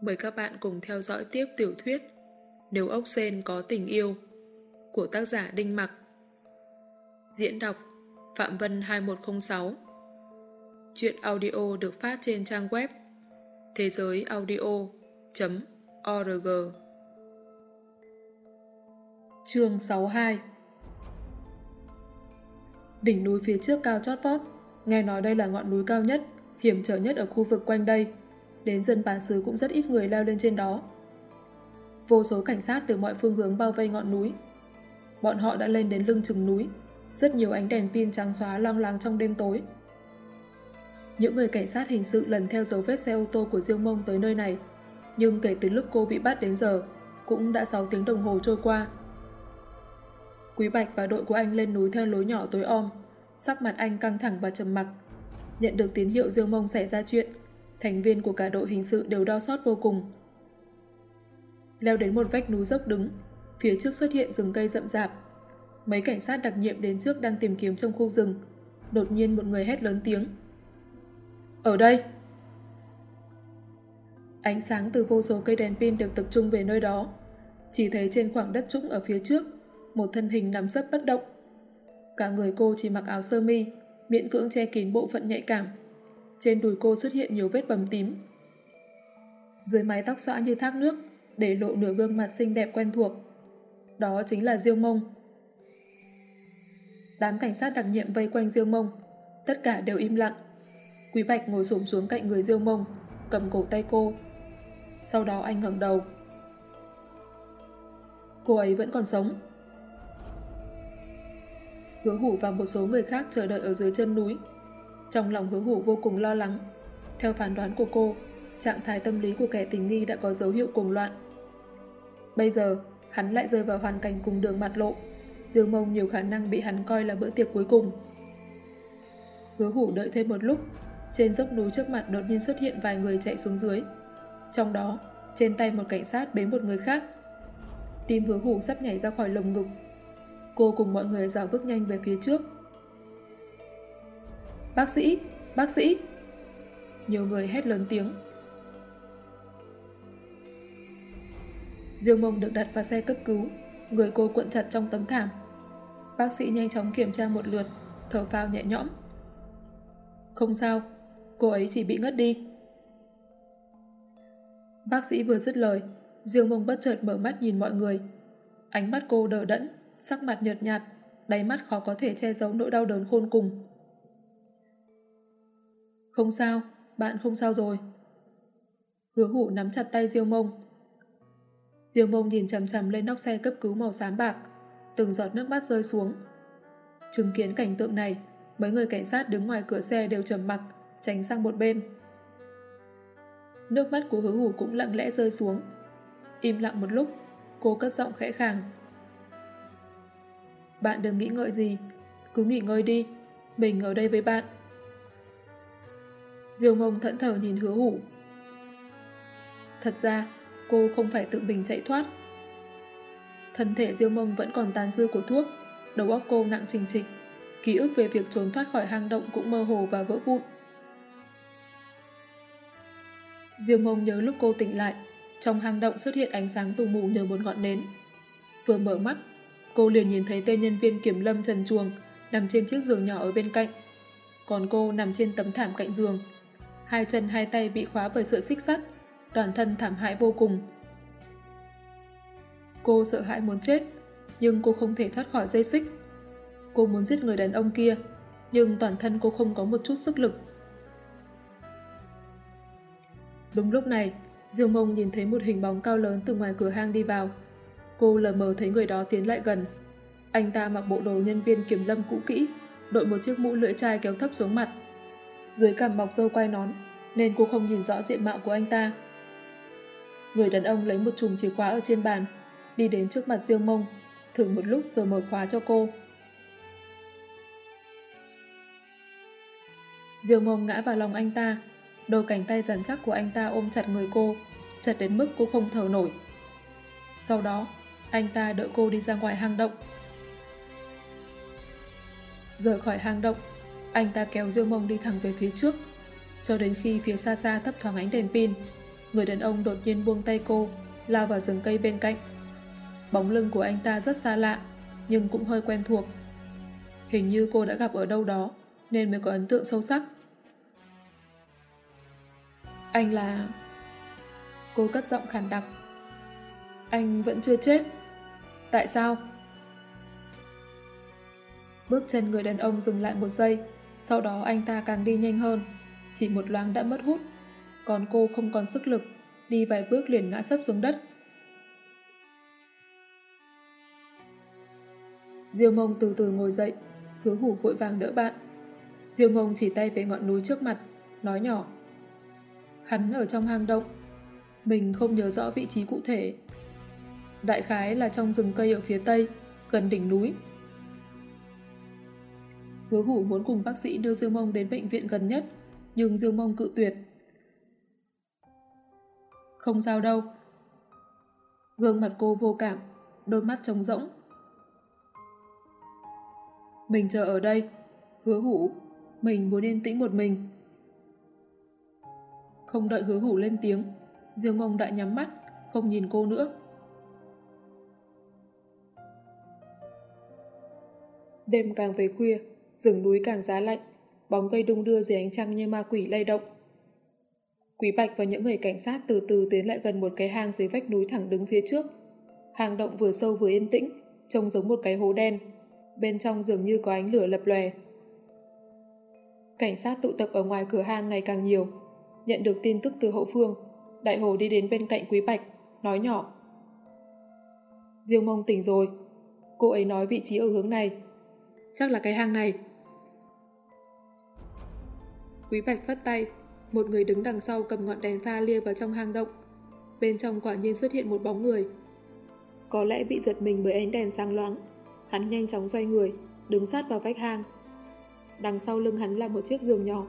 Mời các bạn cùng theo dõi tiếp tiểu thuyết Nếu ốc sen có tình yêu của tác giả Đinh Mặc. Diễn đọc Phạm Vân 2106 Chuyện audio được phát trên trang web thế giới audio.org Chương 62 Đỉnh núi phía trước cao chót vót, Nghe nói đây là ngọn núi cao nhất, hiểm trở nhất ở khu vực quanh đây đến dân bản xứ cũng rất ít người leo lên trên đó. Vô số cảnh sát từ mọi phương hướng bao vây ngọn núi. Bọn họ đã lên đến lưng chừng núi, rất nhiều ánh đèn pin trắng xóa long láng trong đêm tối. Những người cảnh sát hình sự lần theo dấu vết xe ô tô của Diêu Mông tới nơi này, nhưng kể từ lúc cô bị bắt đến giờ, cũng đã 6 tiếng đồng hồ trôi qua. Quý Bạch và đội của anh lên núi theo lối nhỏ tối om, sắc mặt anh căng thẳng và trầm mặc. Nhận được tín hiệu Diêu Mông xảy ra chuyện, thành viên của cả đội hình sự đều đau xót vô cùng. Leo đến một vách núi dốc đứng, phía trước xuất hiện rừng cây rậm rạp. Mấy cảnh sát đặc nhiệm đến trước đang tìm kiếm trong khu rừng. Đột nhiên một người hét lớn tiếng. Ở đây! Ánh sáng từ vô số cây đèn pin đều tập trung về nơi đó. Chỉ thấy trên khoảng đất trũng ở phía trước, một thân hình nằm sấp bất động. Cả người cô chỉ mặc áo sơ mi, miễn cưỡng che kín bộ phận nhạy cảm. Trên đùi cô xuất hiện nhiều vết bầm tím. Dưới mái tóc xõa như thác nước, để lộ nửa gương mặt xinh đẹp quen thuộc. Đó chính là Diêu Mông. Đám cảnh sát đặc nhiệm vây quanh Diêu Mông, tất cả đều im lặng. Quý Bạch ngồi xổm xuống cạnh người Diêu Mông, cầm cổ tay cô. Sau đó anh ngẩng đầu. Cô ấy vẫn còn sống. Hứa hủ và một số người khác chờ đợi ở dưới chân núi. Trong lòng hứa hủ vô cùng lo lắng. Theo phán đoán của cô, trạng thái tâm lý của kẻ tình nghi đã có dấu hiệu cuồng loạn. Bây giờ, hắn lại rơi vào hoàn cảnh cùng đường mặt lộ. Dương mông nhiều khả năng bị hắn coi là bữa tiệc cuối cùng. Hứa hủ đợi thêm một lúc, trên dốc núi trước mặt đột nhiên xuất hiện vài người chạy xuống dưới. Trong đó, trên tay một cảnh sát bế một người khác. Tim hứa hủ sắp nhảy ra khỏi lồng ngực. Cô cùng mọi người dào bước nhanh về phía trước. Bác sĩ! Bác sĩ! Nhiều người hét lớn tiếng. Diêu mông được đặt vào xe cấp cứu, người cô cuộn chặt trong tấm thảm. Bác sĩ nhanh chóng kiểm tra một lượt, thở phào nhẹ nhõm. Không sao, cô ấy chỉ bị ngất đi. Bác sĩ vừa dứt lời, Diêu mông bất chợt mở mắt nhìn mọi người. Ánh mắt cô đờ đẫn, sắc mặt nhợt nhạt, đáy mắt khó có thể che giấu nỗi đau đớn khôn cùng. Không sao, bạn không sao rồi. Hứa hủ nắm chặt tay Diêu mông. Diêu mông nhìn chầm chầm lên nóc xe cấp cứu màu xám bạc, từng giọt nước mắt rơi xuống. Chứng kiến cảnh tượng này, mấy người cảnh sát đứng ngoài cửa xe đều trầm mặc, tránh sang một bên. Nước mắt của hứa hủ cũng lặng lẽ rơi xuống. Im lặng một lúc, cô cất giọng khẽ khàng. Bạn đừng nghĩ ngợi gì, cứ nghỉ ngơi đi, mình ở đây với bạn. Diêu mông thẫn thờ nhìn hứa hủ. Thật ra, cô không phải tự mình chạy thoát. Thân thể Diêu mông vẫn còn tàn dư của thuốc, đầu óc cô nặng trình trịch. Ký ức về việc trốn thoát khỏi hang động cũng mơ hồ và vỡ vụn. Diêu mông nhớ lúc cô tỉnh lại, trong hang động xuất hiện ánh sáng tù mù nhờ một ngọn nến. Vừa mở mắt, cô liền nhìn thấy tên nhân viên kiểm lâm Trần Chuồng nằm trên chiếc giường nhỏ ở bên cạnh. Còn cô nằm trên tấm thảm cạnh giường, hai chân hai tay bị khóa bởi sợi xích sắt, toàn thân thảm hại vô cùng. Cô sợ hãi muốn chết, nhưng cô không thể thoát khỏi dây xích. Cô muốn giết người đàn ông kia, nhưng toàn thân cô không có một chút sức lực. Đúng lúc này, Diêu Mông nhìn thấy một hình bóng cao lớn từ ngoài cửa hang đi vào. Cô lờ mờ thấy người đó tiến lại gần. Anh ta mặc bộ đồ nhân viên kiểm lâm cũ kỹ, đội một chiếc mũ lưỡi chai kéo thấp xuống mặt. Dưới cằm mọc dâu quai nón, nên cô không nhìn rõ diện mạo của anh ta. Người đàn ông lấy một chùm chìa khóa ở trên bàn, đi đến trước mặt Diêu Mông, thử một lúc rồi mở khóa cho cô. Diêu Mông ngã vào lòng anh ta, đôi cánh tay rắn chắc của anh ta ôm chặt người cô, chặt đến mức cô không thở nổi. Sau đó, anh ta đợi cô đi ra ngoài hang động. Rời khỏi hang động, anh ta kéo Diêu Mông đi thẳng về phía trước, cho đến khi phía xa xa thấp thoáng ánh đèn pin. Người đàn ông đột nhiên buông tay cô, lao vào rừng cây bên cạnh. Bóng lưng của anh ta rất xa lạ, nhưng cũng hơi quen thuộc. Hình như cô đã gặp ở đâu đó, nên mới có ấn tượng sâu sắc. Anh là... Cô cất giọng khàn đặc. Anh vẫn chưa chết. Tại sao? Bước chân người đàn ông dừng lại một giây, sau đó anh ta càng đi nhanh hơn. Chỉ một loáng đã mất hút, còn cô không còn sức lực, đi vài bước liền ngã sấp xuống đất. Diêu mông từ từ ngồi dậy, hứa hủ vội vàng đỡ bạn. Diêu mông chỉ tay về ngọn núi trước mặt, nói nhỏ. Hắn ở trong hang động, mình không nhớ rõ vị trí cụ thể. Đại khái là trong rừng cây ở phía tây, gần đỉnh núi. Hứa hủ muốn cùng bác sĩ đưa Diêu Mông đến bệnh viện gần nhất, nhưng Diêu Mông cự tuyệt. Không sao đâu. Gương mặt cô vô cảm, đôi mắt trống rỗng. Mình chờ ở đây. Hứa hủ, mình muốn yên tĩnh một mình. Không đợi hứa hủ lên tiếng, Diêu Mông đã nhắm mắt, không nhìn cô nữa. Đêm càng về khuya, rừng núi càng giá lạnh, bóng cây đung đưa dưới ánh trăng như ma quỷ lay động. Quý Bạch và những người cảnh sát từ từ tiến lại gần một cái hang dưới vách núi thẳng đứng phía trước. Hang động vừa sâu vừa yên tĩnh, trông giống một cái hố đen. Bên trong dường như có ánh lửa lập lòe. Cảnh sát tụ tập ở ngoài cửa hang ngày càng nhiều. Nhận được tin tức từ hậu phương, Đại Hồ đi đến bên cạnh Quý Bạch, nói nhỏ. Diêu mông tỉnh rồi. Cô ấy nói vị trí ở hướng này. Chắc là cái hang này. Quý Bạch phất tay, một người đứng đằng sau cầm ngọn đèn pha lia vào trong hang động. Bên trong quả nhiên xuất hiện một bóng người. Có lẽ bị giật mình bởi ánh đèn sáng loáng. Hắn nhanh chóng xoay người, đứng sát vào vách hang. Đằng sau lưng hắn là một chiếc giường nhỏ,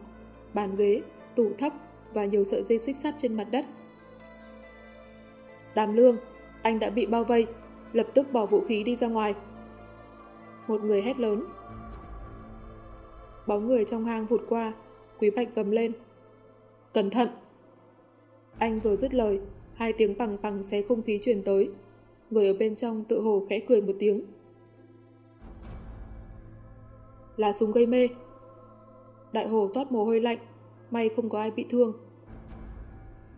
bàn ghế, tủ thấp và nhiều sợi dây xích sắt trên mặt đất. Đàm lương, anh đã bị bao vây, lập tức bỏ vũ khí đi ra ngoài. Một người hét lớn. Bóng người trong hang vụt qua, Quý Bạch gầm lên. Cẩn thận! Anh vừa dứt lời, hai tiếng bằng bằng xé không khí truyền tới. Người ở bên trong tự hồ khẽ cười một tiếng. Là súng gây mê. Đại hồ toát mồ hôi lạnh, may không có ai bị thương.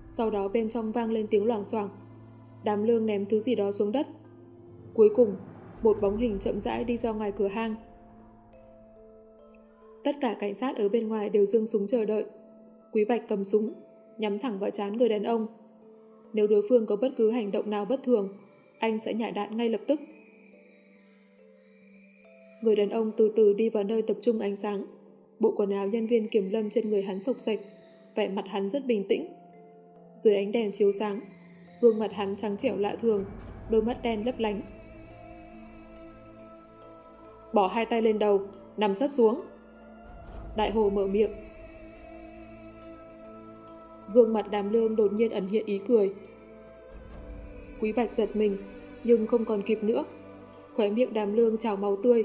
Sau đó bên trong vang lên tiếng loảng xoảng. Đám lương ném thứ gì đó xuống đất. Cuối cùng, một bóng hình chậm rãi đi ra ngoài cửa hang. Tất cả cảnh sát ở bên ngoài đều dương súng chờ đợi. Quý Bạch cầm súng, nhắm thẳng vào chán người đàn ông. Nếu đối phương có bất cứ hành động nào bất thường, anh sẽ nhả đạn ngay lập tức. Người đàn ông từ từ đi vào nơi tập trung ánh sáng. Bộ quần áo nhân viên kiểm lâm trên người hắn sộc sạch, vẻ mặt hắn rất bình tĩnh. Dưới ánh đèn chiếu sáng, gương mặt hắn trắng trẻo lạ thường, đôi mắt đen lấp lánh. Bỏ hai tay lên đầu, nằm sấp xuống. Đại hồ mở miệng. Gương mặt đàm lương đột nhiên ẩn hiện ý cười. Quý bạch giật mình, nhưng không còn kịp nữa. Khóe miệng đàm lương trào máu tươi.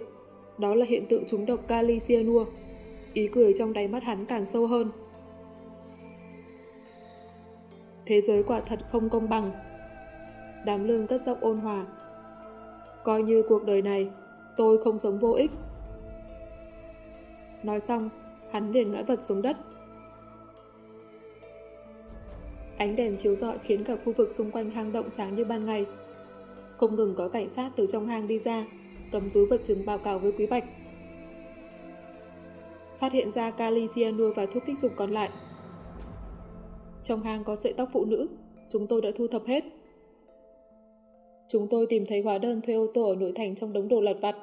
Đó là hiện tượng trúng độc kali cyanua. Ý cười trong đáy mắt hắn càng sâu hơn. Thế giới quả thật không công bằng. Đàm lương cất giọng ôn hòa. Coi như cuộc đời này, tôi không sống vô ích. Nói xong, hắn liền ngã vật xuống đất. Ánh đèn chiếu rọi khiến cả khu vực xung quanh hang động sáng như ban ngày. Không ngừng có cảnh sát từ trong hang đi ra, cầm túi vật chứng báo cáo với Quý Bạch. Phát hiện ra kali cyanua và thuốc kích dục còn lại. Trong hang có sợi tóc phụ nữ, chúng tôi đã thu thập hết. Chúng tôi tìm thấy hóa đơn thuê ô tô ở nội thành trong đống đồ lật vặt.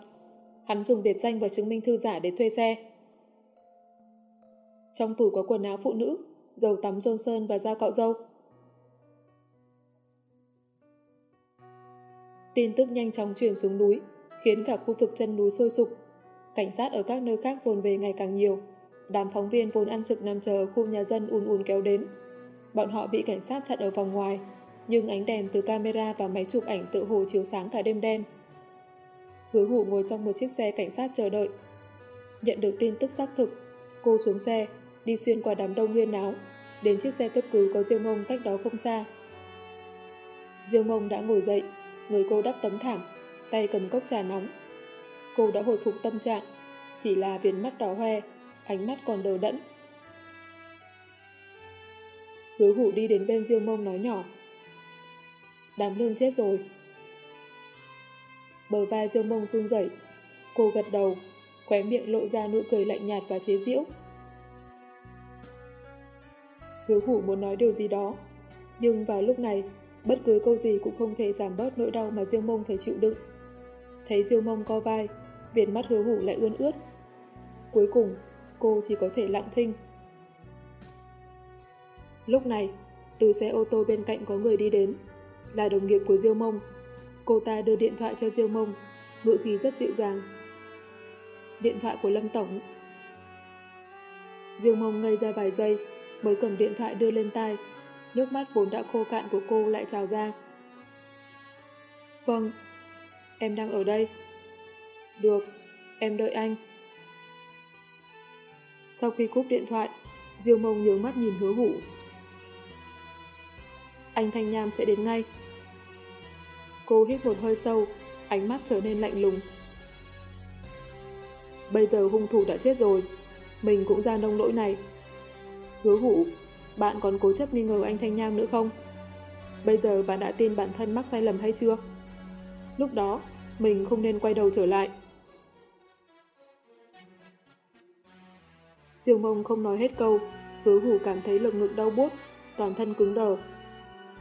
Hắn dùng biệt danh và chứng minh thư giả để thuê xe. Trong tủ có quần áo phụ nữ, dầu tắm Johnson và dao cạo dâu. Tin tức nhanh chóng truyền xuống núi, khiến cả khu vực chân núi sôi sục. Cảnh sát ở các nơi khác dồn về ngày càng nhiều. Đám phóng viên vốn ăn trực nằm chờ ở khu nhà dân ùn ùn kéo đến. Bọn họ bị cảnh sát chặn ở vòng ngoài, nhưng ánh đèn từ camera và máy chụp ảnh tự hồ chiếu sáng cả đêm đen. Hứa hủ ngồi trong một chiếc xe cảnh sát chờ đợi. Nhận được tin tức xác thực, cô xuống xe, đi xuyên qua đám đông huyên náo, đến chiếc xe cấp cứu có Diêu Mông cách đó không xa. Diêu Mông đã ngồi dậy, người cô đắp tấm thảm, tay cầm cốc trà nóng. Cô đã hồi phục tâm trạng, chỉ là viền mắt đỏ hoe, ánh mắt còn đờ đẫn. Hứa hủ đi đến bên Diêu Mông nói nhỏ. Đám lương chết rồi. Bờ vai Diêu Mông run rẩy, cô gật đầu, khóe miệng lộ ra nụ cười lạnh nhạt và chế giễu. Hứa hủ muốn nói điều gì đó, nhưng vào lúc này, bất cứ câu gì cũng không thể giảm bớt nỗi đau mà Diêu Mông phải chịu đựng. Thấy Diêu Mông co vai, viền mắt hứa hủ lại ươn ướt. Cuối cùng, cô chỉ có thể lặng thinh. Lúc này, từ xe ô tô bên cạnh có người đi đến, là đồng nghiệp của Diêu Mông. Cô ta đưa điện thoại cho Diêu Mông, ngữ khí rất dịu dàng. Điện thoại của Lâm Tổng. Diêu Mông ngây ra vài giây, mới cầm điện thoại đưa lên tai. Nước mắt vốn đã khô cạn của cô lại trào ra. Vâng, em đang ở đây. Được, em đợi anh. Sau khi cúp điện thoại, Diêu Mông nhớ mắt nhìn hứa hủ. Anh Thanh Nham sẽ đến ngay. Cô hít một hơi sâu, ánh mắt trở nên lạnh lùng. Bây giờ hung thủ đã chết rồi, mình cũng ra nông lỗi này. Hứa hủ, bạn còn cố chấp nghi ngờ anh Thanh Nham nữa không? Bây giờ bạn đã tin bản thân mắc sai lầm hay chưa? Lúc đó, mình không nên quay đầu trở lại. Diêu mông không nói hết câu, hứa hủ cảm thấy lồng ngực đau buốt, toàn thân cứng đờ.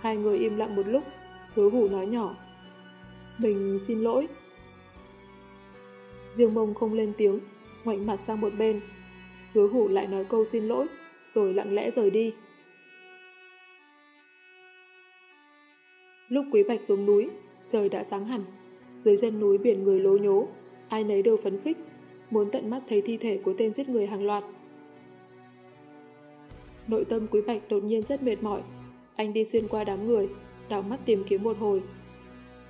Hai người im lặng một lúc, hứa hủ nói nhỏ. Mình xin lỗi. Diêu mông không lên tiếng, ngoảnh mặt sang một bên. Hứa hủ lại nói câu xin lỗi, rồi lặng lẽ rời đi. Lúc Quý Bạch xuống núi, trời đã sáng hẳn. Dưới chân núi biển người lố nhố, ai nấy đều phấn khích, muốn tận mắt thấy thi thể của tên giết người hàng loạt. Nội tâm Quý Bạch đột nhiên rất mệt mỏi. Anh đi xuyên qua đám người, đảo mắt tìm kiếm một hồi.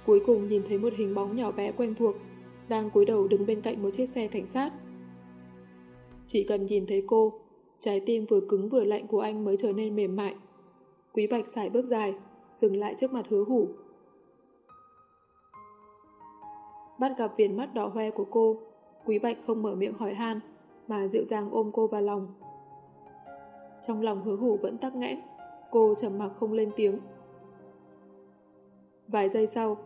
Cuối cùng nhìn thấy một hình bóng nhỏ bé quen thuộc, đang cúi đầu đứng bên cạnh một chiếc xe cảnh sát. Chỉ cần nhìn thấy cô, trái tim vừa cứng vừa lạnh của anh mới trở nên mềm mại. Quý Bạch xài bước dài, dừng lại trước mặt hứa hủ. Bắt gặp viền mắt đỏ hoe của cô, Quý Bạch không mở miệng hỏi han, mà dịu dàng ôm cô vào lòng. Trong lòng hứa hủ vẫn tắc nghẽn, cô trầm mặc không lên tiếng. Vài giây sau,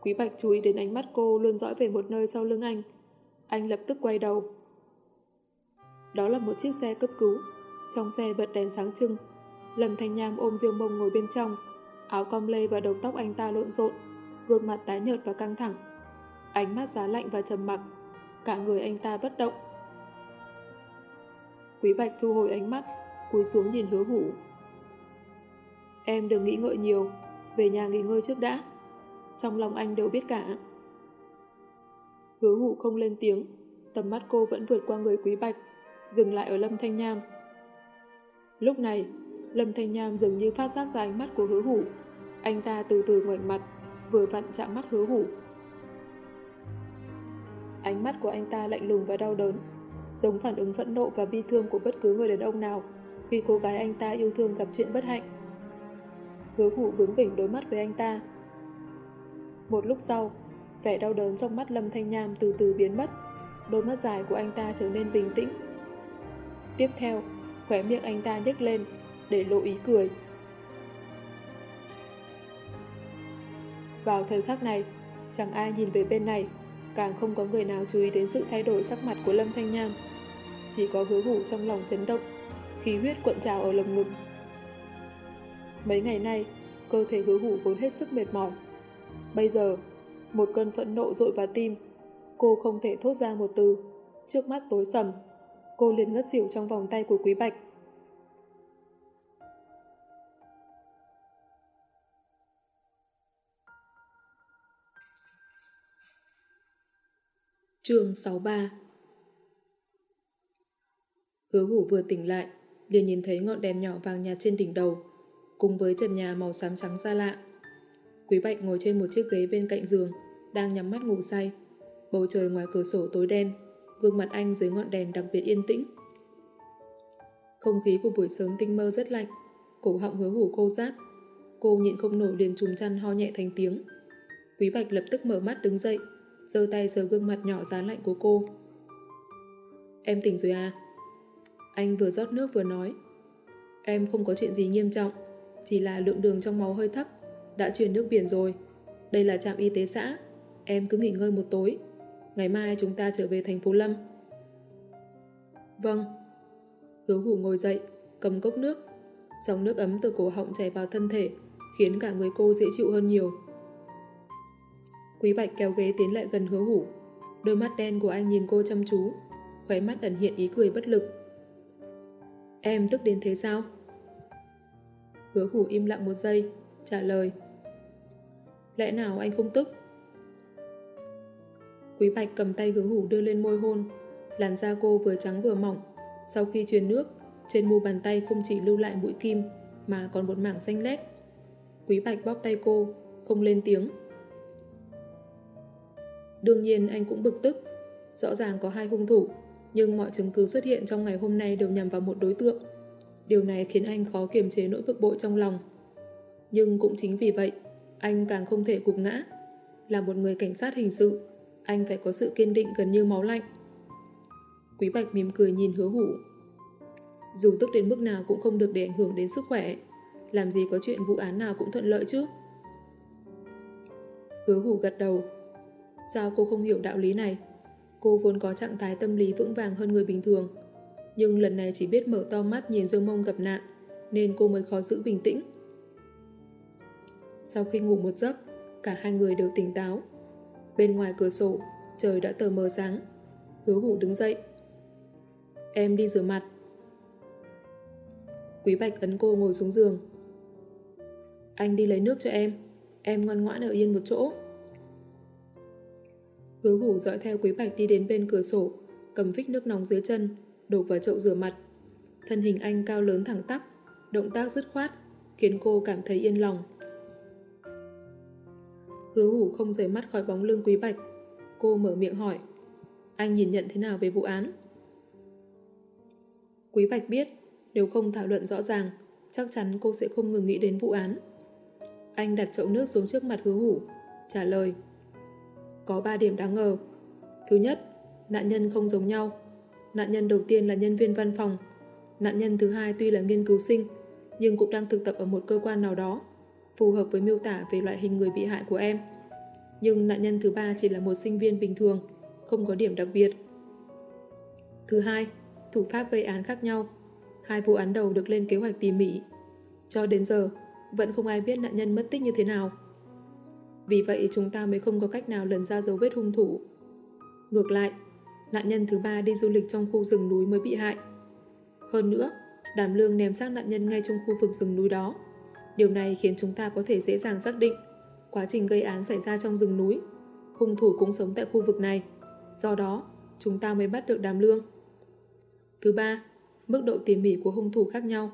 Quý Bạch chú ý đến ánh mắt cô luôn dõi về một nơi sau lưng anh. Anh lập tức quay đầu. Đó là một chiếc xe cấp cứu. Trong xe bật đèn sáng trưng. Lâm Thanh Nham ôm Diêu Mông ngồi bên trong. Áo cong lê và đầu tóc anh ta lộn xộn, gương mặt tái nhợt và căng thẳng. Ánh mắt giá lạnh và trầm mặc. Cả người anh ta bất động. Quý Bạch thu hồi ánh mắt, cúi xuống nhìn hứa hủ. Em đừng nghĩ ngợi nhiều, về nhà nghỉ ngơi trước đã. Trong lòng anh đều biết cả. Hứa hủ không lên tiếng, tầm mắt cô vẫn vượt qua người quý bạch, dừng lại ở Lâm Thanh Nham. Lúc này, Lâm Thanh Nham dường như phát giác ra ánh mắt của hứa hủ. Anh ta từ từ ngoảnh mặt, vừa vặn chạm mắt hứa hủ. Ánh mắt của anh ta lạnh lùng và đau đớn, giống phản ứng phẫn nộ và bi thương của bất cứ người đàn ông nào khi cô gái anh ta yêu thương gặp chuyện bất hạnh. Hứa hủ bướng bỉnh đối mắt với anh ta. Một lúc sau, vẻ đau đớn trong mắt Lâm Thanh Nham từ từ biến mất, đôi mắt dài của anh ta trở nên bình tĩnh. Tiếp theo, khóe miệng anh ta nhếch lên, để lộ ý cười. Vào thời khắc này, chẳng ai nhìn về bên này, càng không có người nào chú ý đến sự thay đổi sắc mặt của Lâm Thanh Nham. Chỉ có hứa hủ trong lòng chấn động, khí huyết cuộn trào ở lồng ngực. Mấy ngày nay, cơ thể hứa hủ vốn hết sức mệt mỏi. Bây giờ, một cơn phẫn nộ dội vào tim, cô không thể thốt ra một từ. Trước mắt tối sầm, cô liền ngất xỉu trong vòng tay của Quý Bạch. Trường 63 Hứa hủ vừa tỉnh lại, liền nhìn thấy ngọn đèn nhỏ vàng nhạt trên đỉnh đầu, cùng với trần nhà màu xám trắng xa lạ. Quý Bạch ngồi trên một chiếc ghế bên cạnh giường, đang nhắm mắt ngủ say. Bầu trời ngoài cửa sổ tối đen, gương mặt anh dưới ngọn đèn đặc biệt yên tĩnh. Không khí của buổi sớm tinh mơ rất lạnh, cổ họng hứa hủ cô rát. Cô nhịn không nổi liền trùm chăn ho nhẹ thành tiếng. Quý Bạch lập tức mở mắt đứng dậy, giơ tay sờ gương mặt nhỏ giá lạnh của cô. Em tỉnh rồi à? Anh vừa rót nước vừa nói. Em không có chuyện gì nghiêm trọng, chỉ là lượng đường trong máu hơi thấp, đã truyền nước biển rồi. Đây là trạm y tế xã, em cứ nghỉ ngơi một tối. Ngày mai chúng ta trở về thành phố Lâm. Vâng. Hứa hủ ngồi dậy, cầm cốc nước. Dòng nước ấm từ cổ họng chảy vào thân thể, khiến cả người cô dễ chịu hơn nhiều. Quý Bạch kéo ghế tiến lại gần hứa hủ. Đôi mắt đen của anh nhìn cô chăm chú, khóe mắt ẩn hiện ý cười bất lực. Em tức đến thế sao? Hứa hủ im lặng một giây, trả lời. Lẽ nào anh không tức? Quý Bạch cầm tay hứa hủ đưa lên môi hôn, làn da cô vừa trắng vừa mỏng. Sau khi truyền nước, trên mu bàn tay không chỉ lưu lại mũi kim, mà còn một mảng xanh lét. Quý Bạch bóp tay cô, không lên tiếng. Đương nhiên anh cũng bực tức. Rõ ràng có hai hung thủ, nhưng mọi chứng cứ xuất hiện trong ngày hôm nay đều nhằm vào một đối tượng. Điều này khiến anh khó kiềm chế nỗi bực bội trong lòng. Nhưng cũng chính vì vậy, anh càng không thể gục ngã. Là một người cảnh sát hình sự, anh phải có sự kiên định gần như máu lạnh. Quý Bạch mỉm cười nhìn hứa hủ. Dù tức đến mức nào cũng không được để ảnh hưởng đến sức khỏe, làm gì có chuyện vụ án nào cũng thuận lợi chứ. Hứa hủ gật đầu. Sao cô không hiểu đạo lý này? Cô vốn có trạng thái tâm lý vững vàng hơn người bình thường, nhưng lần này chỉ biết mở to mắt nhìn Dương Mông gặp nạn, nên cô mới khó giữ bình tĩnh. Sau khi ngủ một giấc, cả hai người đều tỉnh táo. Bên ngoài cửa sổ, trời đã tờ mờ sáng. Hứa hủ đứng dậy. Em đi rửa mặt. Quý Bạch ấn cô ngồi xuống giường. Anh đi lấy nước cho em. Em ngoan ngoãn ở yên một chỗ. Hứa hủ dõi theo Quý Bạch đi đến bên cửa sổ, cầm phích nước nóng dưới chân, đổ vào chậu rửa mặt. Thân hình anh cao lớn thẳng tắp, động tác dứt khoát, khiến cô cảm thấy yên lòng. Hứa hủ không rời mắt khỏi bóng lưng Quý Bạch. Cô mở miệng hỏi, anh nhìn nhận thế nào về vụ án? Quý Bạch biết, nếu không thảo luận rõ ràng, chắc chắn cô sẽ không ngừng nghĩ đến vụ án. Anh đặt chậu nước xuống trước mặt hứa hủ, trả lời. Có 3 điểm đáng ngờ. Thứ nhất, nạn nhân không giống nhau. Nạn nhân đầu tiên là nhân viên văn phòng. Nạn nhân thứ hai tuy là nghiên cứu sinh, nhưng cũng đang thực tập ở một cơ quan nào đó, phù hợp với miêu tả về loại hình người bị hại của em. Nhưng nạn nhân thứ ba chỉ là một sinh viên bình thường, không có điểm đặc biệt. Thứ hai, thủ pháp gây án khác nhau. Hai vụ án đầu được lên kế hoạch tỉ mỉ. Cho đến giờ, vẫn không ai biết nạn nhân mất tích như thế nào. Vì vậy chúng ta mới không có cách nào lần ra dấu vết hung thủ. Ngược lại, nạn nhân thứ ba đi du lịch trong khu rừng núi mới bị hại. Hơn nữa, đàm lương ném xác nạn nhân ngay trong khu vực rừng núi đó. Điều này khiến chúng ta có thể dễ dàng xác định quá trình gây án xảy ra trong rừng núi. Hung thủ cũng sống tại khu vực này. Do đó, chúng ta mới bắt được đàm lương. Thứ ba, mức độ tỉ mỉ của hung thủ khác nhau.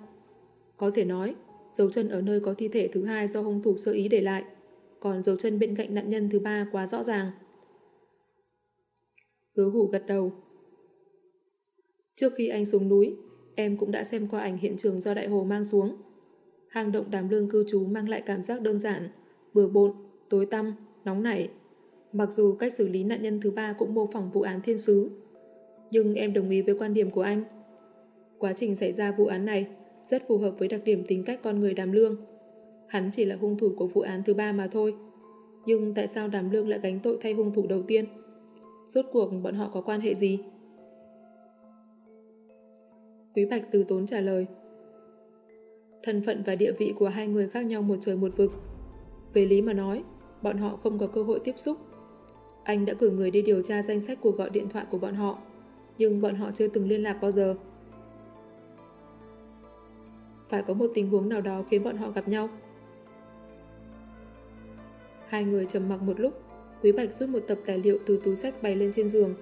Có thể nói, dấu chân ở nơi có thi thể thứ hai do hung thủ sơ ý để lại, còn dấu chân bên cạnh nạn nhân thứ ba quá rõ ràng. Hứa hủ gật đầu. Trước khi anh xuống núi, em cũng đã xem qua ảnh hiện trường do đại hồ mang xuống. Hang động đám lương cư trú mang lại cảm giác đơn giản, bừa bộn, tối tăm, nóng nảy. Mặc dù cách xử lý nạn nhân thứ ba cũng mô phỏng vụ án thiên sứ, nhưng em đồng ý với quan điểm của anh. Quá trình xảy ra vụ án này rất phù hợp với đặc điểm tính cách con người đàm lương. Hắn chỉ là hung thủ của vụ án thứ ba mà thôi. Nhưng tại sao đàm lương lại gánh tội thay hung thủ đầu tiên? Rốt cuộc bọn họ có quan hệ gì? Quý Bạch từ tốn trả lời. Thân phận và địa vị của hai người khác nhau một trời một vực. Về lý mà nói, bọn họ không có cơ hội tiếp xúc. Anh đã cử người đi điều tra danh sách cuộc gọi điện thoại của bọn họ, nhưng bọn họ chưa từng liên lạc bao giờ. Phải có một tình huống nào đó khiến bọn họ gặp nhau. Hai người trầm mặc một lúc, Quý Bạch rút một tập tài liệu từ túi sách bày lên trên giường.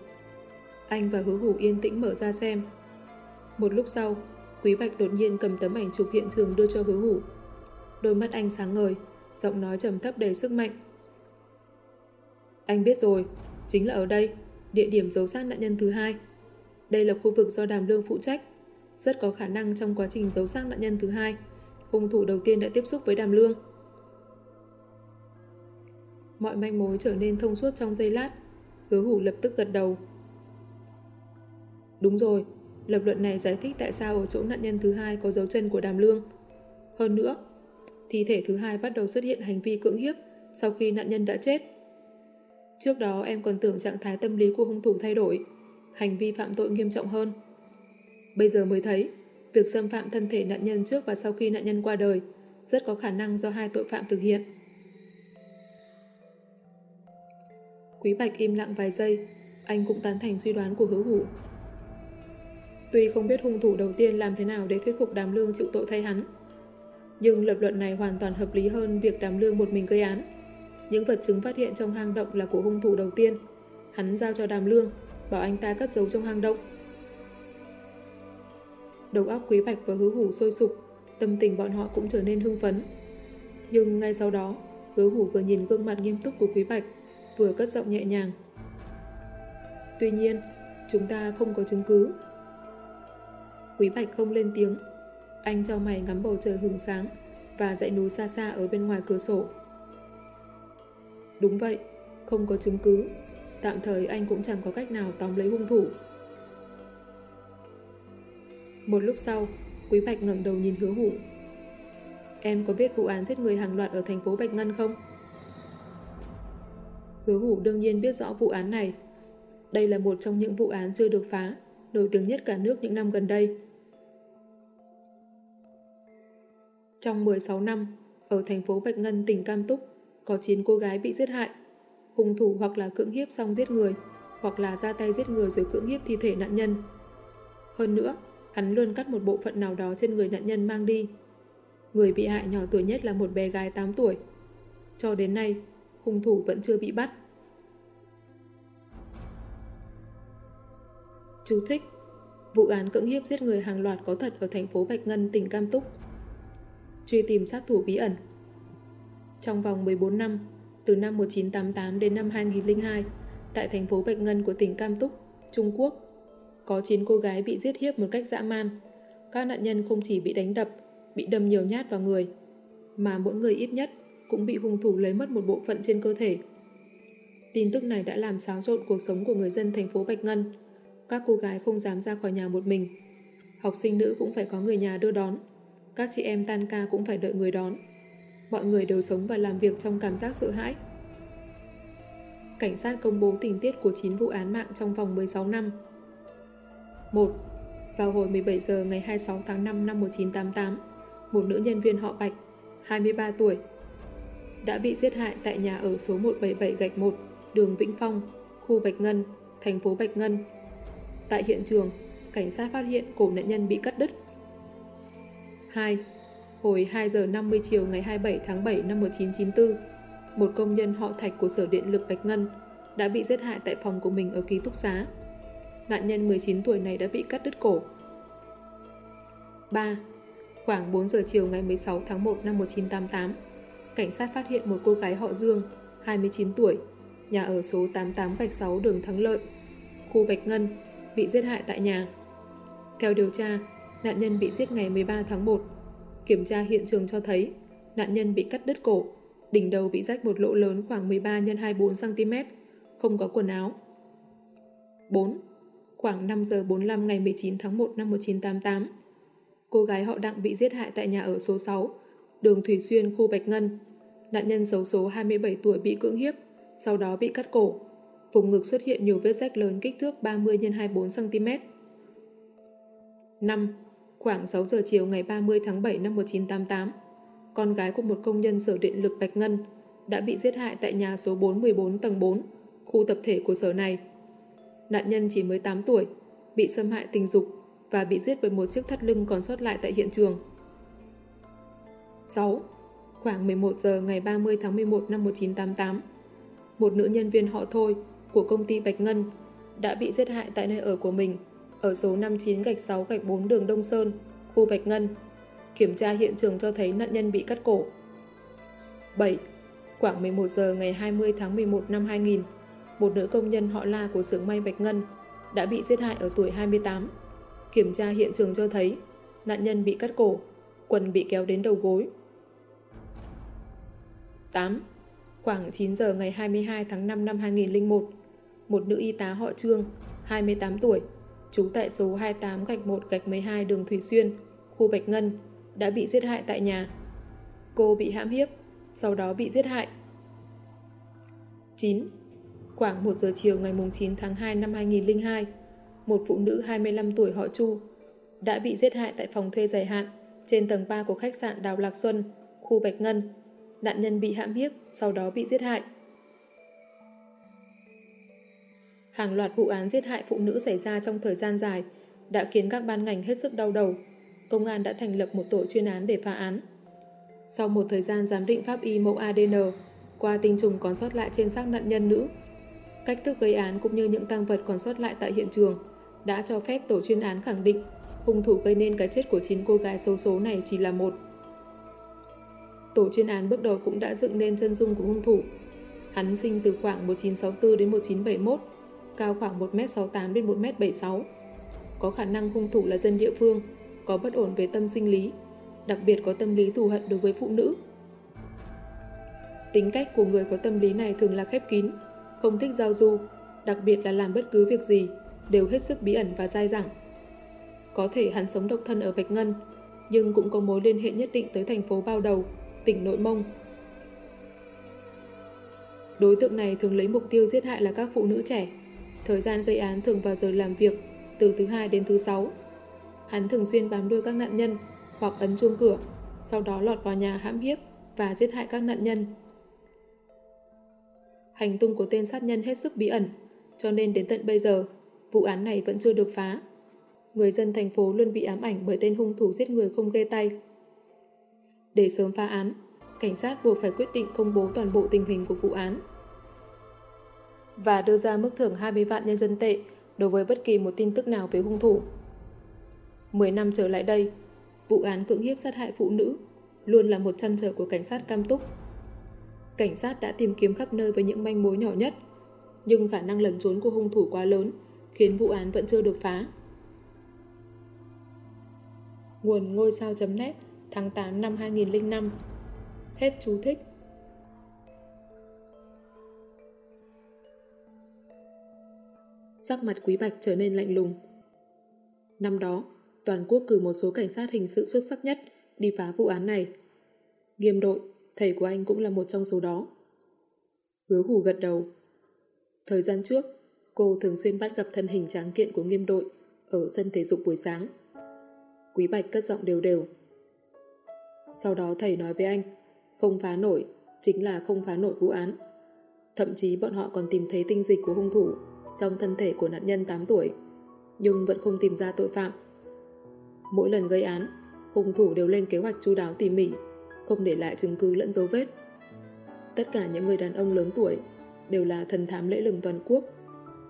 Anh và hứa hủ yên tĩnh mở ra xem. Một lúc sau, Quý Bạch đột nhiên cầm tấm ảnh chụp hiện trường đưa cho hứa hủ. Đôi mắt anh sáng ngời, giọng nói trầm thấp đầy sức mạnh. Anh biết rồi, chính là ở đây, địa điểm giấu xác nạn nhân thứ hai. Đây là khu vực do đàm lương phụ trách. Rất có khả năng trong quá trình giấu xác nạn nhân thứ hai, hung thủ đầu tiên đã tiếp xúc với Đàm Lương. Mọi manh mối trở nên thông suốt trong giây lát, hứa hủ lập tức gật đầu. Đúng rồi, lập luận này giải thích tại sao ở chỗ nạn nhân thứ hai có dấu chân của Đàm Lương. Hơn nữa, thi thể thứ hai bắt đầu xuất hiện hành vi cưỡng hiếp sau khi nạn nhân đã chết. Trước đó em còn tưởng trạng thái tâm lý của hung thủ thay đổi, hành vi phạm tội nghiêm trọng hơn. Bây giờ mới thấy, việc xâm phạm thân thể nạn nhân trước và sau khi nạn nhân qua đời rất có khả năng do hai tội phạm thực hiện. Quý Bạch im lặng vài giây, anh cũng tán thành suy đoán của hứa hủ. Tuy không biết hung thủ đầu tiên làm thế nào để thuyết phục đàm lương chịu tội thay hắn, nhưng lập luận này hoàn toàn hợp lý hơn việc đàm lương một mình gây án. Những vật chứng phát hiện trong hang động là của hung thủ đầu tiên. Hắn giao cho đàm lương, bảo anh ta cất giấu trong hang động. Đầu óc quý bạch và hứa hủ sôi sục, tâm tình bọn họ cũng trở nên hưng phấn. Nhưng ngay sau đó, hứa hủ vừa nhìn gương mặt nghiêm túc của quý bạch, vừa cất giọng nhẹ nhàng. Tuy nhiên, chúng ta không có chứng cứ. Quý bạch không lên tiếng, anh cho mày ngắm bầu trời hừng sáng và dãy núi xa xa ở bên ngoài cửa sổ. Đúng vậy, không có chứng cứ. Tạm thời anh cũng chẳng có cách nào tóm lấy hung thủ. Một lúc sau, Quý Bạch ngẩng đầu nhìn hứa hủ. Em có biết vụ án giết người hàng loạt ở thành phố Bạch Ngân không? Hứa hủ đương nhiên biết rõ vụ án này. Đây là một trong những vụ án chưa được phá, nổi tiếng nhất cả nước những năm gần đây. Trong 16 năm, ở thành phố Bạch Ngân, tỉnh Cam Túc, có 9 cô gái bị giết hại. Hung thủ hoặc là cưỡng hiếp xong giết người, hoặc là ra tay giết người rồi cưỡng hiếp thi thể nạn nhân. Hơn nữa, hắn luôn cắt một bộ phận nào đó trên người nạn nhân mang đi. Người bị hại nhỏ tuổi nhất là một bé gái 8 tuổi. Cho đến nay, hung thủ vẫn chưa bị bắt. Chú thích Vụ án cưỡng hiếp giết người hàng loạt có thật ở thành phố Bạch Ngân, tỉnh Cam Túc. Truy tìm sát thủ bí ẩn Trong vòng 14 năm, từ năm 1988 đến năm 2002, tại thành phố Bạch Ngân của tỉnh Cam Túc, Trung Quốc, có 9 cô gái bị giết hiếp một cách dã man. Các nạn nhân không chỉ bị đánh đập, bị đâm nhiều nhát vào người, mà mỗi người ít nhất cũng bị hung thủ lấy mất một bộ phận trên cơ thể. Tin tức này đã làm xáo trộn cuộc sống của người dân thành phố Bạch Ngân. Các cô gái không dám ra khỏi nhà một mình. Học sinh nữ cũng phải có người nhà đưa đón. Các chị em tan ca cũng phải đợi người đón. Mọi người đều sống và làm việc trong cảm giác sợ hãi. Cảnh sát công bố tình tiết của 9 vụ án mạng trong vòng 16 năm. 1. Vào hồi 17 giờ ngày 26 tháng 5 năm 1988, một nữ nhân viên họ Bạch, 23 tuổi, đã bị giết hại tại nhà ở số 177 gạch 1, đường Vĩnh Phong, khu Bạch Ngân, thành phố Bạch Ngân. Tại hiện trường, cảnh sát phát hiện cổ nạn nhân bị cắt đứt. 2. Hồi 2 giờ 50 chiều ngày 27 tháng 7 năm 1994, một công nhân họ Thạch của Sở Điện lực Bạch Ngân đã bị giết hại tại phòng của mình ở ký túc xá. Nạn nhân 19 tuổi này đã bị cắt đứt cổ. 3. Khoảng 4 giờ chiều ngày 16 tháng 1 năm 1988, cảnh sát phát hiện một cô gái họ Dương, 29 tuổi, nhà ở số 88 gạch 6 đường Thắng Lợi, khu Bạch Ngân, bị giết hại tại nhà. Theo điều tra, nạn nhân bị giết ngày 13 tháng 1. Kiểm tra hiện trường cho thấy nạn nhân bị cắt đứt cổ, đỉnh đầu bị rách một lỗ lớn khoảng 13 x 24 cm, không có quần áo. 4. Khoảng 5 giờ 45 ngày 19 tháng 1 năm 1988, cô gái họ Đặng bị giết hại tại nhà ở số 6, đường Thủy Xuyên, khu Bạch Ngân. Nạn nhân xấu số 27 tuổi bị cưỡng hiếp, sau đó bị cắt cổ. Vùng ngực xuất hiện nhiều vết rách lớn kích thước 30 x 24 cm. 5. Khoảng 6 giờ chiều ngày 30 tháng 7 năm 1988, con gái của một công nhân sở điện lực Bạch Ngân đã bị giết hại tại nhà số 414 tầng 4, khu tập thể của sở này. Nạn nhân chỉ mới 8 tuổi, bị xâm hại tình dục và bị giết bởi một chiếc thắt lưng còn sót lại tại hiện trường. 6. Khoảng 11 giờ ngày 30 tháng 11 năm 1988, một nữ nhân viên họ Thôi của công ty Bạch Ngân đã bị giết hại tại nơi ở của mình ở số 59 gạch 6 gạch 4 đường Đông Sơn, khu Bạch Ngân. Kiểm tra hiện trường cho thấy nạn nhân bị cắt cổ. 7. Khoảng 11 giờ ngày 20 tháng 11 năm 2000, một nữ công nhân họ La của xưởng may Bạch Ngân đã bị giết hại ở tuổi 28. Kiểm tra hiện trường cho thấy nạn nhân bị cắt cổ, quần bị kéo đến đầu gối. 8. Khoảng 9 giờ ngày 22 tháng 5 năm 2001, một nữ y tá họ Trương, 28 tuổi, trú tại số 28 gạch 1 gạch 12 đường Thủy Xuyên, khu Bạch Ngân, đã bị giết hại tại nhà. Cô bị hãm hiếp, sau đó bị giết hại. 9. Khoảng 1 giờ chiều ngày 9 tháng 2 năm 2002, một phụ nữ 25 tuổi họ Chu đã bị giết hại tại phòng thuê dài hạn trên tầng 3 của khách sạn Đào Lạc Xuân, khu Bạch Ngân. Nạn nhân bị hãm hiếp, sau đó bị giết hại. Hàng loạt vụ án giết hại phụ nữ xảy ra trong thời gian dài đã khiến các ban ngành hết sức đau đầu. Công an đã thành lập một tổ chuyên án để phá án. Sau một thời gian giám định pháp y mẫu ADN, qua tinh trùng còn sót lại trên xác nạn nhân nữ, cách thức gây án cũng như những tăng vật còn sót lại tại hiện trường đã cho phép tổ chuyên án khẳng định hung thủ gây nên cái chết của 9 cô gái xấu số này chỉ là một. Tổ chuyên án bước đầu cũng đã dựng nên chân dung của hung thủ. Hắn sinh từ khoảng 1964 đến 1971, cao khoảng 1m68 đến 1m76. Có khả năng hung thủ là dân địa phương, có bất ổn về tâm sinh lý, đặc biệt có tâm lý thù hận đối với phụ nữ. Tính cách của người có tâm lý này thường là khép kín, không thích giao du, đặc biệt là làm bất cứ việc gì, đều hết sức bí ẩn và dai dẳng. Có thể hắn sống độc thân ở Bạch Ngân, nhưng cũng có mối liên hệ nhất định tới thành phố Bao Đầu, tỉnh Nội Mông. Đối tượng này thường lấy mục tiêu giết hại là các phụ nữ trẻ. Thời gian gây án thường vào giờ làm việc, từ thứ hai đến thứ sáu. Hắn thường xuyên bám đuôi các nạn nhân hoặc ấn chuông cửa, sau đó lọt vào nhà hãm hiếp và giết hại các nạn nhân. Hành tung của tên sát nhân hết sức bí ẩn, cho nên đến tận bây giờ, vụ án này vẫn chưa được phá. Người dân thành phố luôn bị ám ảnh bởi tên hung thủ giết người không ghê tay. Để sớm phá án, cảnh sát buộc phải quyết định công bố toàn bộ tình hình của vụ án và đưa ra mức thưởng 20 vạn nhân dân tệ đối với bất kỳ một tin tức nào về hung thủ. 10 năm trở lại đây, vụ án cưỡng hiếp sát hại phụ nữ luôn là một chăn trở của cảnh sát cam túc. Cảnh sát đã tìm kiếm khắp nơi với những manh mối nhỏ nhất, nhưng khả năng lẩn trốn của hung thủ quá lớn khiến vụ án vẫn chưa được phá. Nguồn ngôi sao.net tháng 8 năm 2005 Hết chú thích Sắc mặt quý bạch trở nên lạnh lùng. Năm đó, toàn quốc cử một số cảnh sát hình sự xuất sắc nhất đi phá vụ án này. Nghiêm đội, thầy của anh cũng là một trong số đó. Hứa hủ gật đầu. Thời gian trước, cô thường xuyên bắt gặp thân hình tráng kiện của nghiêm đội ở sân thể dục buổi sáng. Quý Bạch cất giọng đều đều. Sau đó thầy nói với anh, không phá nổi, chính là không phá nổi vụ án. Thậm chí bọn họ còn tìm thấy tinh dịch của hung thủ trong thân thể của nạn nhân 8 tuổi, nhưng vẫn không tìm ra tội phạm. Mỗi lần gây án, hung thủ đều lên kế hoạch chu đáo tỉ mỉ, không để lại chứng cứ lẫn dấu vết. Tất cả những người đàn ông lớn tuổi đều là thần thám lễ lừng toàn quốc,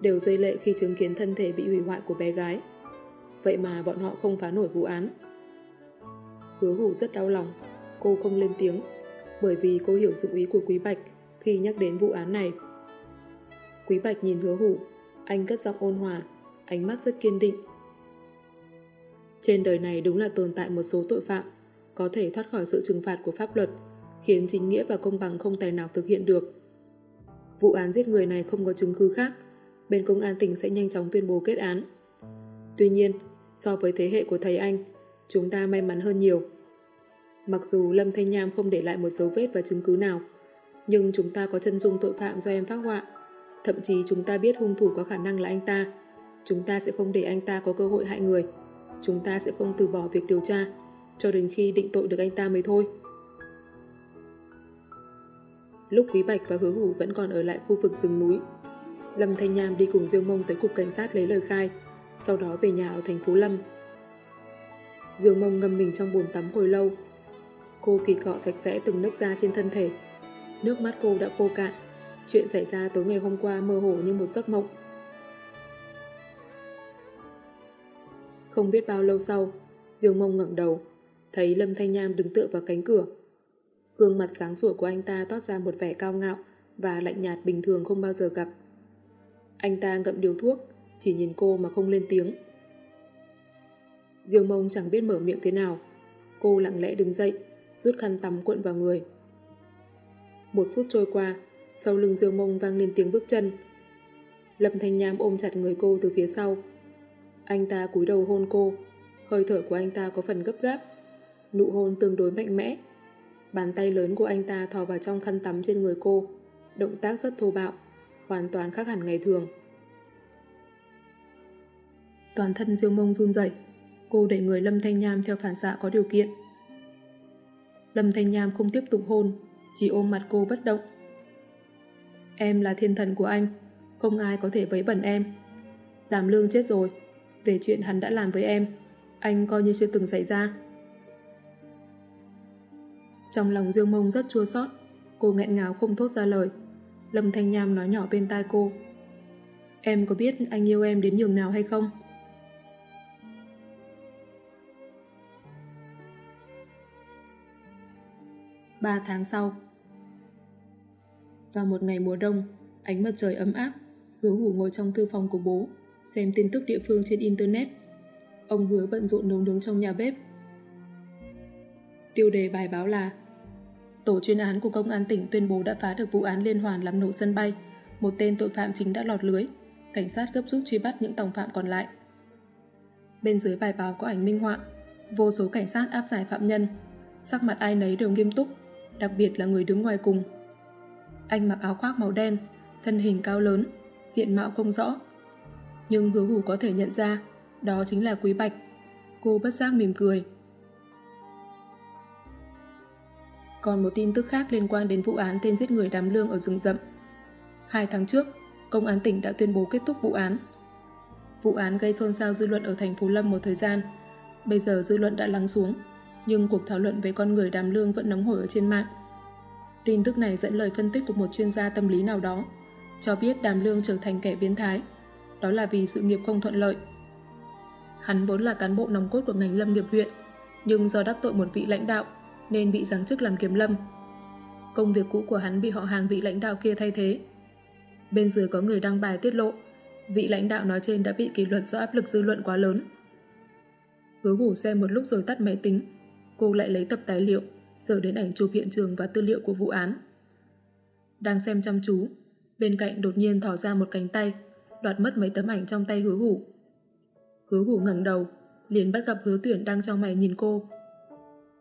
đều dây lệ khi chứng kiến thân thể bị hủy hoại của bé gái. Vậy mà bọn họ không phá nổi vụ án. Hứa hủ rất đau lòng, cô không lên tiếng, bởi vì cô hiểu dụng ý của Quý Bạch khi nhắc đến vụ án này. Quý Bạch nhìn hứa hủ, anh cất giọng ôn hòa, ánh mắt rất kiên định. Trên đời này đúng là tồn tại một số tội phạm có thể thoát khỏi sự trừng phạt của pháp luật, khiến chính nghĩa và công bằng không tài nào thực hiện được. Vụ án giết người này không có chứng cứ khác, bên công an tỉnh sẽ nhanh chóng tuyên bố kết án. Tuy nhiên, so với thế hệ của thầy anh, chúng ta may mắn hơn nhiều. Mặc dù Lâm Thanh Nham không để lại một dấu vết và chứng cứ nào, nhưng chúng ta có chân dung tội phạm do em phát họa. Thậm chí chúng ta biết hung thủ có khả năng là anh ta. Chúng ta sẽ không để anh ta có cơ hội hại người. Chúng ta sẽ không từ bỏ việc điều tra cho đến khi định tội được anh ta mới thôi. Lúc Quý Bạch và Hứa Hủ vẫn còn ở lại khu vực rừng núi, Lâm Thanh Nham đi cùng Diêu Mông tới cục cảnh sát lấy lời khai, sau đó về nhà ở thành phố Lâm. Diêu Mông ngâm mình trong bồn tắm hồi lâu. Cô kỳ cọ sạch sẽ từng nước da trên thân thể. Nước mắt cô đã khô cạn. Chuyện xảy ra tối ngày hôm qua mơ hồ như một giấc mộng. Không biết bao lâu sau, Diêu Mông ngẩng đầu, thấy Lâm Thanh Nham đứng tựa vào cánh cửa. Gương mặt sáng sủa của anh ta toát ra một vẻ cao ngạo và lạnh nhạt bình thường không bao giờ gặp. Anh ta ngậm điều thuốc, chỉ nhìn cô mà không lên tiếng. Diêu mông chẳng biết mở miệng thế nào. Cô lặng lẽ đứng dậy, rút khăn tắm cuộn vào người. Một phút trôi qua, sau lưng Diêu mông vang lên tiếng bước chân. Lâm Thanh Nham ôm chặt người cô từ phía sau. Anh ta cúi đầu hôn cô, hơi thở của anh ta có phần gấp gáp. Nụ hôn tương đối mạnh mẽ. Bàn tay lớn của anh ta thò vào trong khăn tắm trên người cô. Động tác rất thô bạo, hoàn toàn khác hẳn ngày thường. Toàn thân Diêu mông run dậy. Cô đẩy người Lâm Thanh Nham theo phản xạ có điều kiện. Lâm Thanh Nham không tiếp tục hôn, chỉ ôm mặt cô bất động. Em là thiên thần của anh, không ai có thể vấy bẩn em. Đàm lương chết rồi, về chuyện hắn đã làm với em, anh coi như chưa từng xảy ra. Trong lòng Dương Mông rất chua xót cô nghẹn ngào không thốt ra lời. Lâm Thanh Nham nói nhỏ bên tai cô. Em có biết anh yêu em đến nhường nào hay không? Ba tháng sau vào một ngày mùa đông, ánh mặt trời ấm áp, hứa hủ ngồi trong thư phòng của bố, xem tin tức địa phương trên Internet. Ông hứa bận rộn nấu nướng trong nhà bếp. Tiêu đề bài báo là Tổ chuyên án của Công an tỉnh tuyên bố đã phá được vụ án liên hoàn làm nổ sân bay. Một tên tội phạm chính đã lọt lưới. Cảnh sát gấp rút truy bắt những tòng phạm còn lại. Bên dưới bài báo có ảnh minh họa. Vô số cảnh sát áp giải phạm nhân. Sắc mặt ai nấy đều nghiêm túc, đặc biệt là người đứng ngoài cùng. Anh mặc áo khoác màu đen, thân hình cao lớn, diện mạo không rõ. Nhưng hứa hủ có thể nhận ra, đó chính là Quý Bạch. Cô bất giác mỉm cười. Còn một tin tức khác liên quan đến vụ án tên giết người đám lương ở rừng rậm. Hai tháng trước, Công an tỉnh đã tuyên bố kết thúc vụ án. Vụ án gây xôn xao dư luận ở thành phố Lâm một thời gian. Bây giờ dư luận đã lắng xuống, nhưng cuộc thảo luận về con người đám lương vẫn nóng hổi ở trên mạng. Tin tức này dẫn lời phân tích của một chuyên gia tâm lý nào đó, cho biết đàm lương trở thành kẻ biến thái. Đó là vì sự nghiệp không thuận lợi. Hắn vốn là cán bộ nòng cốt của ngành lâm nghiệp huyện, nhưng do đắc tội một vị lãnh đạo nên bị giáng chức làm kiểm lâm. Công việc cũ của hắn bị họ hàng vị lãnh đạo kia thay thế. Bên dưới có người đăng bài tiết lộ, vị lãnh đạo nói trên đã bị kỷ luật do áp lực dư luận quá lớn. Hứa ngủ xem một lúc rồi tắt máy tính, cô lại lấy tập tài liệu, giờ đến ảnh chụp hiện trường và tư liệu của vụ án. Đang xem chăm chú, bên cạnh đột nhiên thỏ ra một cánh tay, đoạt mất mấy tấm ảnh trong tay hứa hủ. Hứa hủ ngẩng đầu, liền bắt gặp hứa tuyển đang trong mày nhìn cô.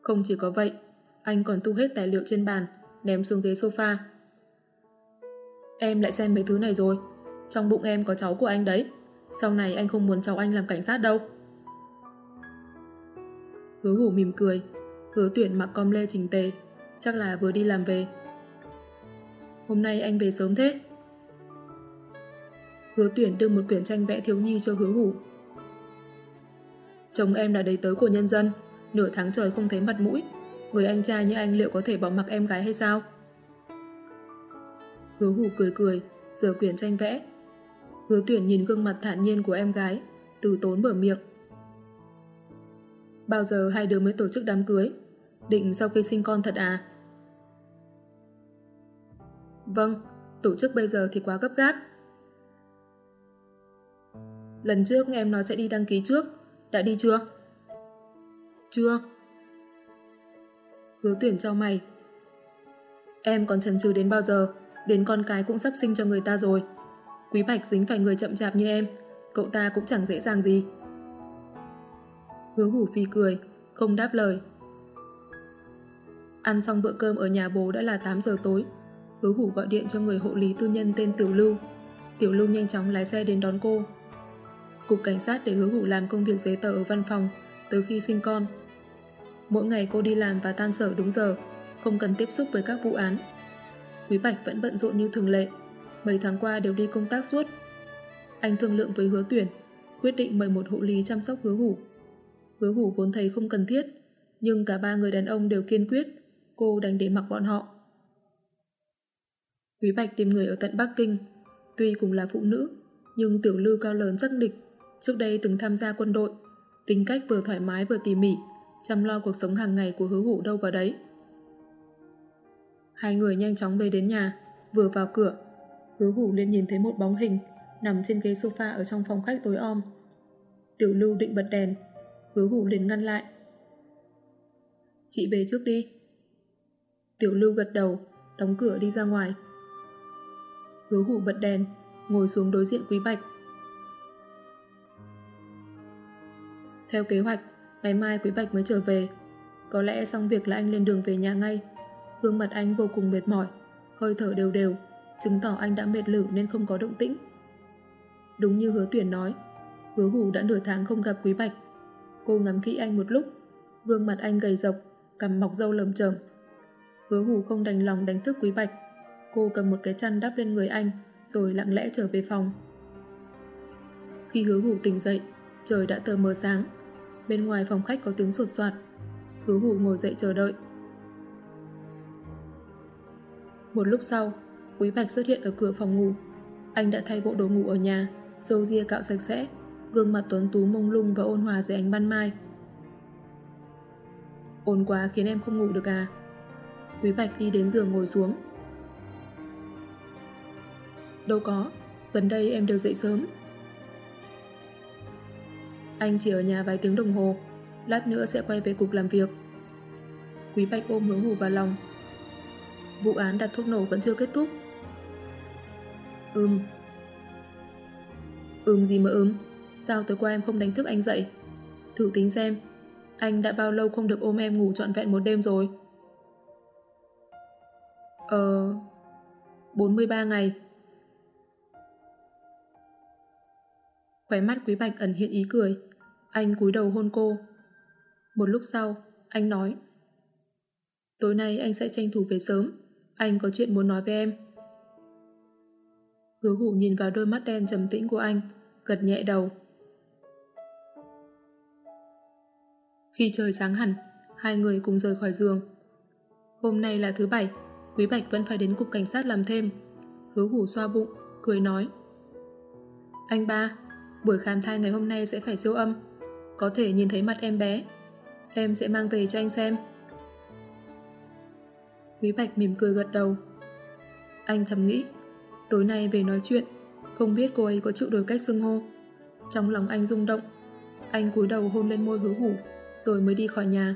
Không chỉ có vậy, anh còn tu hết tài liệu trên bàn, ném xuống ghế sofa. Em lại xem mấy thứ này rồi. Trong bụng em có cháu của anh đấy. Sau này anh không muốn cháu anh làm cảnh sát đâu. Hứa hủ mỉm cười. Hứa tuyển mặc com lê chỉnh tề. Chắc là vừa đi làm về. Hôm nay anh về sớm thế. Hứa tuyển đưa một quyển tranh vẽ thiếu nhi cho hứa hủ. Chồng em là đầy tớ của nhân dân nửa tháng trời không thấy mặt mũi. Người anh trai như anh liệu có thể bỏ mặc em gái hay sao? Hứa hủ cười cười, giờ quyển tranh vẽ. Hứa tuyển nhìn gương mặt thản nhiên của em gái, từ tốn bở miệng. Bao giờ hai đứa mới tổ chức đám cưới? Định sau khi sinh con thật à? Vâng, tổ chức bây giờ thì quá gấp gáp. Lần trước nghe em nói sẽ đi đăng ký trước, đã đi chưa? Chưa. Hứa tuyển cho mày. Em còn chần chừ đến bao giờ, đến con cái cũng sắp sinh cho người ta rồi. Quý Bạch dính phải người chậm chạp như em, cậu ta cũng chẳng dễ dàng gì. Hứa hủ phi cười, không đáp lời. Ăn xong bữa cơm ở nhà bố đã là 8 giờ tối. Hứa hủ gọi điện cho người hộ lý tư nhân tên Tiểu Lưu. Tiểu Lưu nhanh chóng lái xe đến đón cô. Cục cảnh sát để hứa hủ làm công việc giấy tờ ở văn phòng từ khi sinh con. Mỗi ngày cô đi làm và tan sở đúng giờ, không cần tiếp xúc với các vụ án. Quý Bạch vẫn bận rộn như thường lệ, mấy tháng qua đều đi công tác suốt. Anh thương lượng với hứa tuyển, quyết định mời một hộ lý chăm sóc hứa hủ. Hứa hủ vốn thấy không cần thiết, nhưng cả ba người đàn ông đều kiên quyết, cô đành để mặc bọn họ. Quý Bạch tìm người ở tận Bắc Kinh, tuy cùng là phụ nữ, nhưng tiểu lưu cao lớn chắc địch, trước đây từng tham gia quân đội, tính cách vừa thoải mái vừa tỉ mỉ, chăm lo cuộc sống hàng ngày của hứa hủ đâu vào đấy. Hai người nhanh chóng về đến nhà, vừa vào cửa, hứa hủ liền nhìn thấy một bóng hình nằm trên ghế sofa ở trong phòng khách tối om. Tiểu lưu định bật đèn, Hứa hủ liền ngăn lại. Chị về trước đi. Tiểu lưu gật đầu, đóng cửa đi ra ngoài. Hứa hủ bật đèn, ngồi xuống đối diện Quý Bạch. Theo kế hoạch, ngày mai Quý Bạch mới trở về. Có lẽ xong việc là anh lên đường về nhà ngay. Gương mặt anh vô cùng mệt mỏi, hơi thở đều đều, chứng tỏ anh đã mệt lử nên không có động tĩnh. Đúng như hứa tuyển nói, hứa hủ đã nửa tháng không gặp Quý Bạch. Cô ngắm kỹ anh một lúc, gương mặt anh gầy rộc, cằm mọc râu lầm chởm. Hứa hủ không đành lòng đánh thức Quý Bạch. Cô cầm một cái chăn đắp lên người anh, rồi lặng lẽ trở về phòng. Khi hứa hủ tỉnh dậy, trời đã tờ mờ sáng. Bên ngoài phòng khách có tiếng sột soạt. Hứa hủ ngồi dậy chờ đợi. Một lúc sau, Quý Bạch xuất hiện ở cửa phòng ngủ. Anh đã thay bộ đồ ngủ ở nhà, dâu ria cạo sạch sẽ, gương mặt tuấn tú mông lung và ôn hòa dưới ánh ban mai. Ôn quá khiến em không ngủ được à? Quý Bạch đi đến giường ngồi xuống. Đâu có, gần đây em đều dậy sớm. Anh chỉ ở nhà vài tiếng đồng hồ, lát nữa sẽ quay về cục làm việc. Quý Bạch ôm hướng hủ vào lòng. Vụ án đặt thuốc nổ vẫn chưa kết thúc. Ừm. Ừm gì mà ừm? Sao tối qua em không đánh thức anh dậy? Thử tính xem, anh đã bao lâu không được ôm em ngủ trọn vẹn một đêm rồi? Ờ... 43 ngày. Khóe mắt quý bạch ẩn hiện ý cười. Anh cúi đầu hôn cô. Một lúc sau, anh nói Tối nay anh sẽ tranh thủ về sớm. Anh có chuyện muốn nói với em. Hứa hủ nhìn vào đôi mắt đen trầm tĩnh của anh, gật nhẹ đầu. Khi trời sáng hẳn, hai người cùng rời khỏi giường. Hôm nay là thứ bảy, Quý Bạch vẫn phải đến cục cảnh sát làm thêm. Hứa hủ xoa bụng, cười nói. Anh ba, buổi khám thai ngày hôm nay sẽ phải siêu âm. Có thể nhìn thấy mặt em bé. Em sẽ mang về cho anh xem. Quý Bạch mỉm cười gật đầu. Anh thầm nghĩ, tối nay về nói chuyện, không biết cô ấy có chịu đổi cách xưng hô. Trong lòng anh rung động, anh cúi đầu hôn lên môi hứa hủ, rồi mới đi khỏi nhà.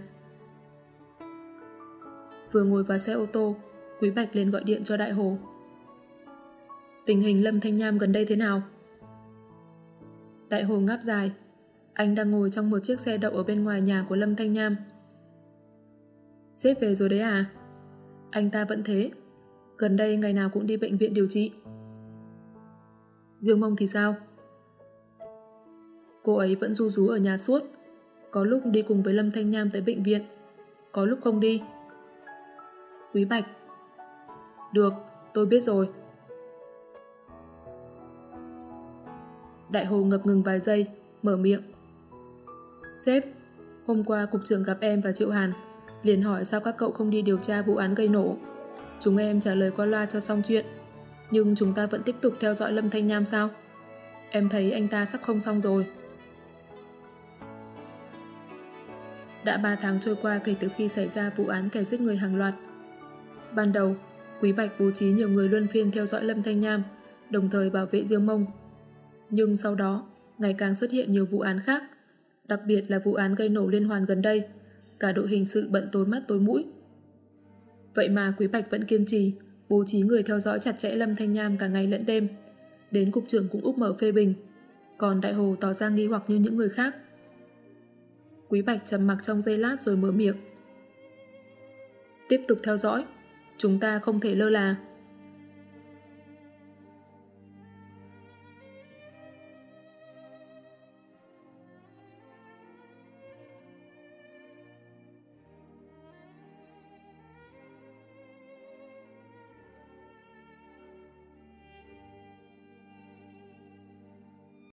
Vừa ngồi vào xe ô tô, Quý Bạch lên gọi điện cho Đại Hồ. Tình hình Lâm Thanh Nham gần đây thế nào? Đại Hồ ngáp dài. Anh đang ngồi trong một chiếc xe đậu ở bên ngoài nhà của Lâm Thanh Nham. Xếp về rồi đấy à? Anh ta vẫn thế. Gần đây ngày nào cũng đi bệnh viện điều trị. Dương Mông thì sao? Cô ấy vẫn ru rú ở nhà suốt. Có lúc đi cùng với Lâm Thanh Nham tới bệnh viện. Có lúc không đi. Quý Bạch được, tôi biết rồi. Đại Hồ ngập ngừng vài giây, mở miệng. Sếp, hôm qua cục trưởng gặp em và Triệu Hàn, liền hỏi sao các cậu không đi điều tra vụ án gây nổ. Chúng em trả lời qua loa cho xong chuyện, nhưng chúng ta vẫn tiếp tục theo dõi Lâm Thanh Nham sao? Em thấy anh ta sắp không xong rồi. Đã 3 tháng trôi qua kể từ khi xảy ra vụ án kẻ giết người hàng loạt. Ban đầu, Quý Bạch bố trí nhiều người luân phiên theo dõi Lâm Thanh Nham, đồng thời bảo vệ Diêu Mông. Nhưng sau đó, ngày càng xuất hiện nhiều vụ án khác, đặc biệt là vụ án gây nổ liên hoàn gần đây, cả đội hình sự bận tối mắt tối mũi. Vậy mà Quý Bạch vẫn kiên trì, bố trí người theo dõi chặt chẽ Lâm Thanh Nham cả ngày lẫn đêm. Đến cục trưởng cũng úp mở phê bình, còn Đại Hồ tỏ ra nghi hoặc như những người khác. Quý Bạch trầm mặc trong giây lát rồi mở miệng. Tiếp tục theo dõi, Chúng ta không thể lơ là.